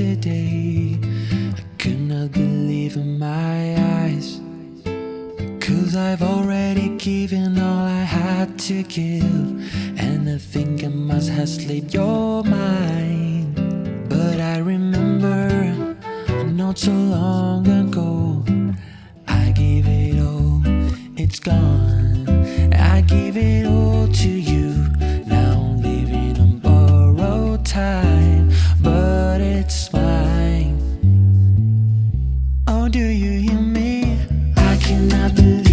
yesterday. I could not believe in my eyes. Cause I've already given all I had to give. And I think I must have slipped your mind. But I remember not so long ago. I gave it all, it's gone. I gave it all to you. I've.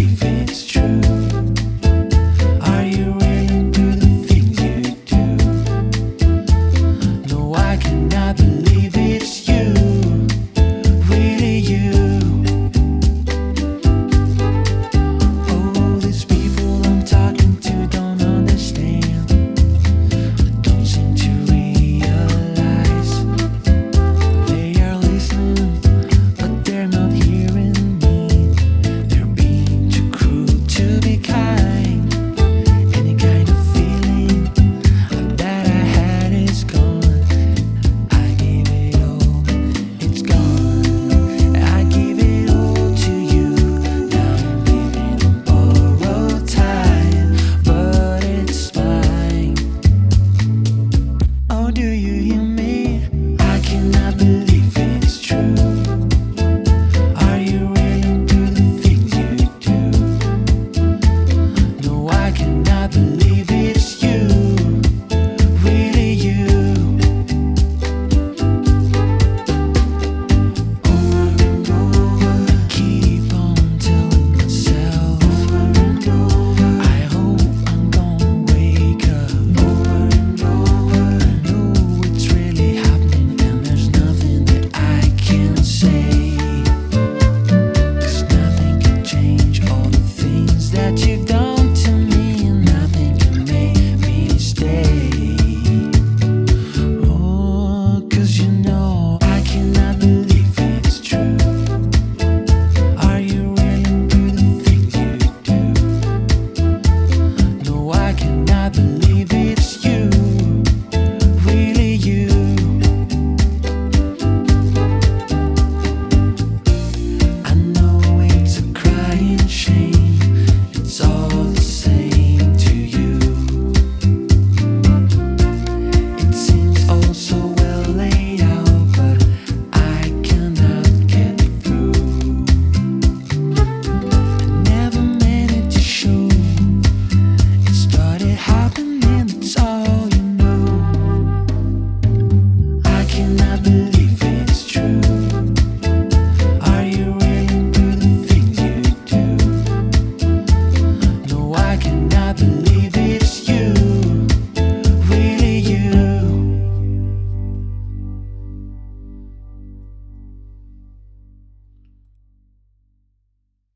you.